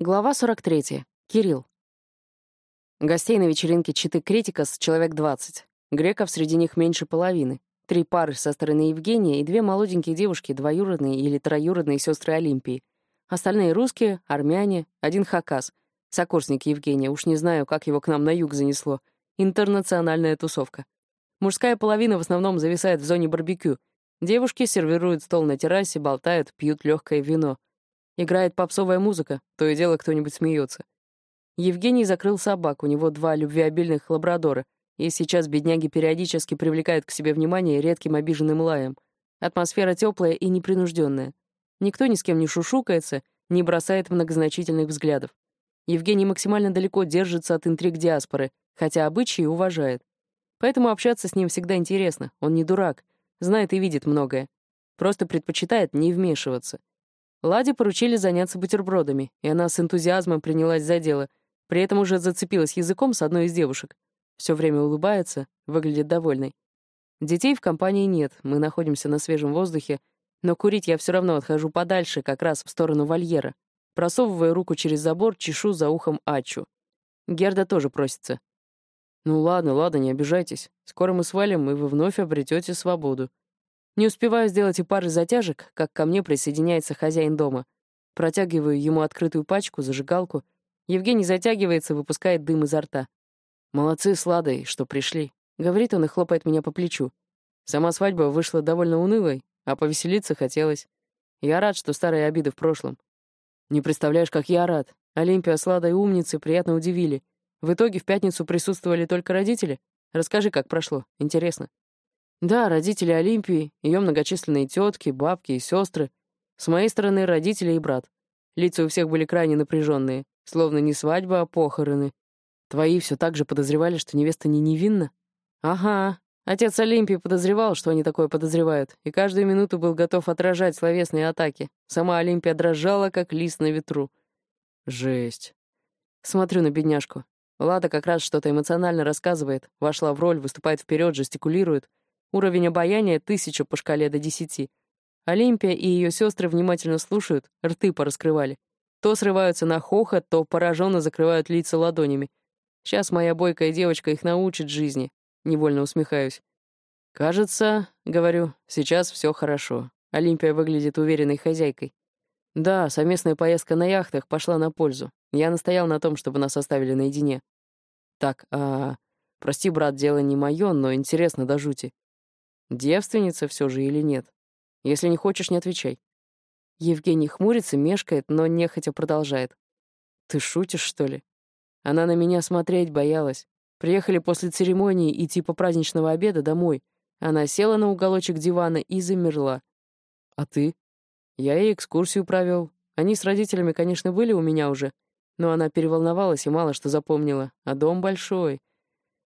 Глава 43. Кирилл. Гостей на вечеринке Читы Критикас человек 20. Греков среди них меньше половины. Три пары со стороны Евгения и две молоденькие девушки, двоюродные или троюродные сестры Олимпии. Остальные русские, армяне, один хакас. Сокурсник Евгения, уж не знаю, как его к нам на юг занесло. Интернациональная тусовка. Мужская половина в основном зависает в зоне барбекю. Девушки сервируют стол на террасе, болтают, пьют легкое вино — Играет попсовая музыка, то и дело кто-нибудь смеется. Евгений закрыл собак, у него два любвеобильных лабрадора, и сейчас бедняги периодически привлекают к себе внимание редким обиженным лаем. Атмосфера теплая и непринужденная. Никто ни с кем не шушукается, не бросает многозначительных взглядов. Евгений максимально далеко держится от интриг диаспоры, хотя обычаи уважает. Поэтому общаться с ним всегда интересно, он не дурак, знает и видит многое. Просто предпочитает не вмешиваться. Ладе поручили заняться бутербродами, и она с энтузиазмом принялась за дело, при этом уже зацепилась языком с одной из девушек. Все время улыбается, выглядит довольной. Детей в компании нет, мы находимся на свежем воздухе, но курить я все равно отхожу подальше, как раз в сторону вольера. Просовывая руку через забор, чешу за ухом Ачу. Герда тоже просится. «Ну ладно, ладно, не обижайтесь. Скоро мы свалим, и вы вновь обретете свободу. Не успеваю сделать и пары затяжек, как ко мне присоединяется хозяин дома. Протягиваю ему открытую пачку, зажигалку. Евгений затягивается, выпускает дым изо рта. «Молодцы с Ладой, что пришли», — говорит он и хлопает меня по плечу. Сама свадьба вышла довольно унылой, а повеселиться хотелось. Я рад, что старые обиды в прошлом. Не представляешь, как я рад. Олимпия с Ладой умницы приятно удивили. В итоге в пятницу присутствовали только родители. Расскажи, как прошло. Интересно. Да, родители Олимпии, ее многочисленные тетки, бабки и сестры. С моей стороны родители и брат. Лица у всех были крайне напряженные, словно не свадьба, а похороны. Твои все так же подозревали, что невеста не невинна? Ага. Отец Олимпии подозревал, что они такое подозревают, и каждую минуту был готов отражать словесные атаки. Сама Олимпия дрожала, как лист на ветру. Жесть. Смотрю на бедняжку. Лада как раз что-то эмоционально рассказывает, вошла в роль, выступает вперед, жестикулирует — Уровень обаяния — тысяча по шкале до десяти. Олимпия и ее сестры внимательно слушают, рты пораскрывали. То срываются на хохот, то пораженно закрывают лица ладонями. Сейчас моя бойкая девочка их научит жизни. Невольно усмехаюсь. «Кажется, — говорю, — сейчас все хорошо. Олимпия выглядит уверенной хозяйкой. Да, совместная поездка на яхтах пошла на пользу. Я настоял на том, чтобы нас оставили наедине. Так, а... Прости, брат, дело не мое, но интересно до жути. Девственница все же или нет? Если не хочешь, не отвечай. Евгений хмурится, мешкает, но нехотя продолжает. Ты шутишь, что ли? Она на меня смотреть боялась. Приехали после церемонии и типа праздничного обеда домой. Она села на уголочек дивана и замерла. А ты? Я ей экскурсию провел. Они с родителями, конечно, были у меня уже, но она переволновалась и мало что запомнила. А дом большой.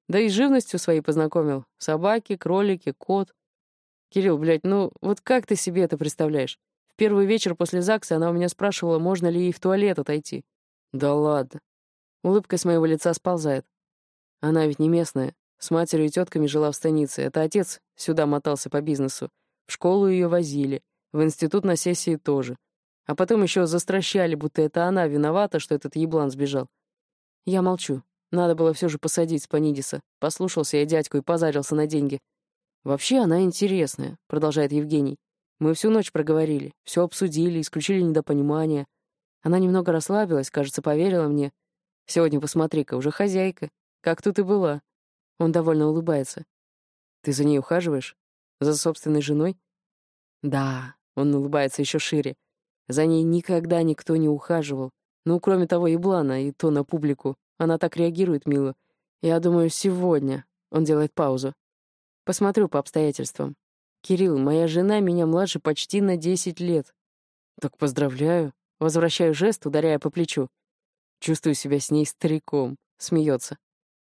Да и живностью своей познакомил. Собаки, кролики, кот. Кирилл, блядь, ну вот как ты себе это представляешь? В первый вечер после ЗАГСа она у меня спрашивала, можно ли ей в туалет отойти. Да ладно. Улыбка с моего лица сползает. Она ведь не местная. С матерью и тетками жила в станице. Это отец сюда мотался по бизнесу. В школу ее возили. В институт на сессии тоже. А потом еще застращали, будто это она виновата, что этот еблан сбежал. Я молчу. Надо было все же посадить Спанидиса. Послушался я дядьку и позарился на деньги. «Вообще она интересная», — продолжает Евгений. «Мы всю ночь проговорили, все обсудили, исключили недопонимание. Она немного расслабилась, кажется, поверила мне. Сегодня посмотри-ка, уже хозяйка. Как тут и была». Он довольно улыбается. «Ты за ней ухаживаешь? За собственной женой?» «Да», — он улыбается еще шире. «За ней никогда никто не ухаживал. Ну, кроме того, еблана, и то на публику. Она так реагирует мило. Я думаю, сегодня. Он делает паузу. Посмотрю по обстоятельствам. Кирилл, моя жена меня младше почти на 10 лет. Так поздравляю. Возвращаю жест, ударяя по плечу. Чувствую себя с ней стариком. Смеется.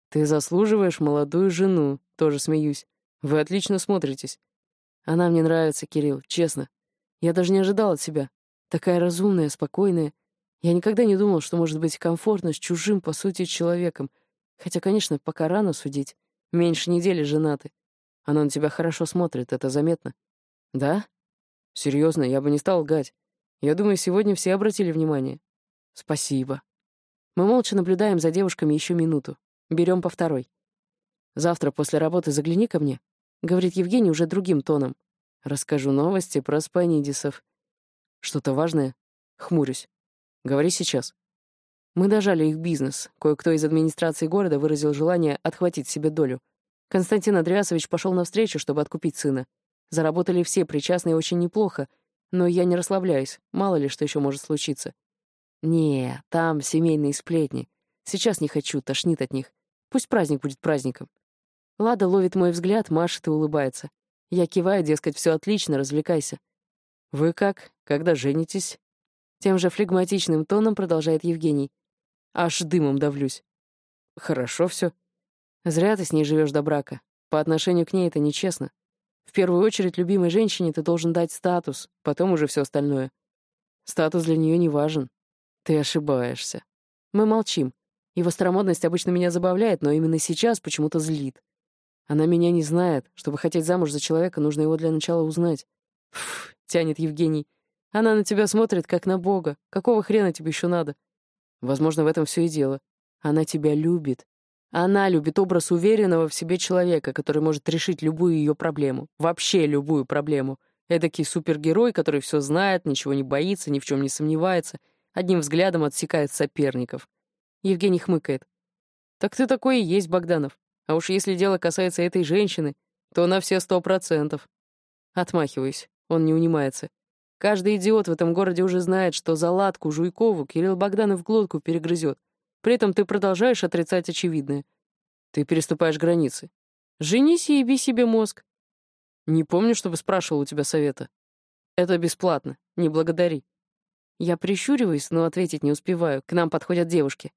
Ты заслуживаешь молодую жену. Тоже смеюсь. Вы отлично смотритесь. Она мне нравится, Кирилл, честно. Я даже не ожидал от себя. Такая разумная, спокойная. Я никогда не думал, что может быть комфортно с чужим, по сути, человеком. Хотя, конечно, пока рано судить. Меньше недели женаты. Она на тебя хорошо смотрит, это заметно. Да? Серьезно, я бы не стал лгать. Я думаю, сегодня все обратили внимание. Спасибо. Мы молча наблюдаем за девушками еще минуту. Берем по второй. Завтра после работы загляни ко мне, говорит Евгений уже другим тоном. Расскажу новости про спанидисов. Что-то важное? Хмурюсь. Говори сейчас. Мы дожали их бизнес. Кое-кто из администрации города выразил желание отхватить себе долю. Константин Андреасович пошел навстречу, чтобы откупить сына. Заработали все причастные очень неплохо, но я не расслабляюсь, мало ли что еще может случиться. Не, там семейные сплетни. Сейчас не хочу, тошнит от них. Пусть праздник будет праздником. Лада ловит мой взгляд, машет и улыбается. Я киваю, дескать, все отлично, развлекайся. Вы как? Когда женитесь? Тем же флегматичным тоном продолжает Евгений. Аж дымом давлюсь. Хорошо все. Зря ты с ней живешь до брака. По отношению к ней это нечестно. В первую очередь, любимой женщине ты должен дать статус, потом уже все остальное. Статус для нее не важен. Ты ошибаешься. Мы молчим. Его старомодность обычно меня забавляет, но именно сейчас почему-то злит. Она меня не знает. Чтобы хотеть замуж за человека, нужно его для начала узнать. Фу, тянет Евгений. Она на тебя смотрит, как на Бога. Какого хрена тебе еще надо? Возможно, в этом все и дело. Она тебя любит. Она любит образ уверенного в себе человека, который может решить любую ее проблему. Вообще любую проблему. Эдакий супергерой, который все знает, ничего не боится, ни в чем не сомневается, одним взглядом отсекает соперников. Евгений хмыкает. «Так ты такой и есть, Богданов. А уж если дело касается этой женщины, то на все сто процентов». Отмахиваюсь. Он не унимается. Каждый идиот в этом городе уже знает, что за ладку Жуйкову Кирилл Богданов глотку перегрызет. При этом ты продолжаешь отрицать очевидное. Ты переступаешь границы. Женись и еби себе мозг. Не помню, чтобы спрашивал у тебя совета. Это бесплатно. Не благодари. Я прищуриваюсь, но ответить не успеваю. К нам подходят девушки.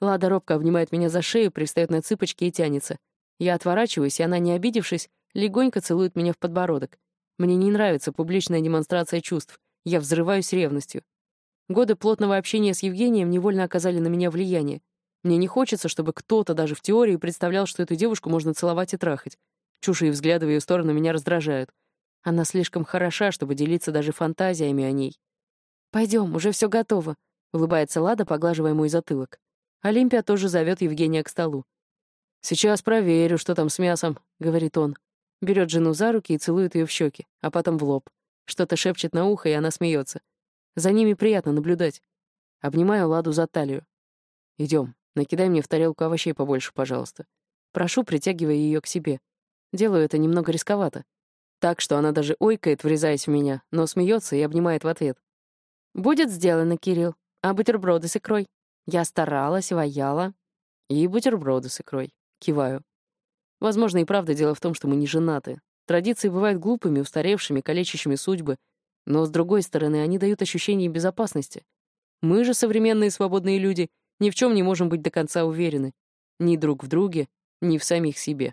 Лада робко обнимает меня за шею, пристает на цыпочки и тянется. Я отворачиваюсь, и она, не обидевшись, легонько целует меня в подбородок. Мне не нравится публичная демонстрация чувств. Я взрываюсь ревностью. Годы плотного общения с Евгением невольно оказали на меня влияние. Мне не хочется, чтобы кто-то даже в теории представлял, что эту девушку можно целовать и трахать. Чужие взгляды в ее сторону меня раздражают. Она слишком хороша, чтобы делиться даже фантазиями о ней. Пойдем, уже все готово», — улыбается Лада, поглаживая мой затылок. Олимпия тоже зовет Евгения к столу. «Сейчас проверю, что там с мясом», — говорит он. Берет жену за руки и целует ее в щеки, а потом в лоб. Что-то шепчет на ухо, и она смеется. За ними приятно наблюдать. Обнимаю Ладу за талию. Идем, накидай мне в тарелку овощей побольше, пожалуйста. Прошу, притягивая ее к себе. Делаю это немного рисковато. Так что она даже ойкает, врезаясь в меня, но смеется и обнимает в ответ. «Будет сделано, Кирилл. А бутерброды с икрой? Я старалась, ваяла». «И бутерброды с икрой». Киваю. Возможно, и правда дело в том, что мы не женаты. Традиции бывают глупыми, устаревшими, калечащими судьбы, но, с другой стороны, они дают ощущение безопасности. Мы же, современные свободные люди, ни в чем не можем быть до конца уверены. Ни друг в друге, ни в самих себе.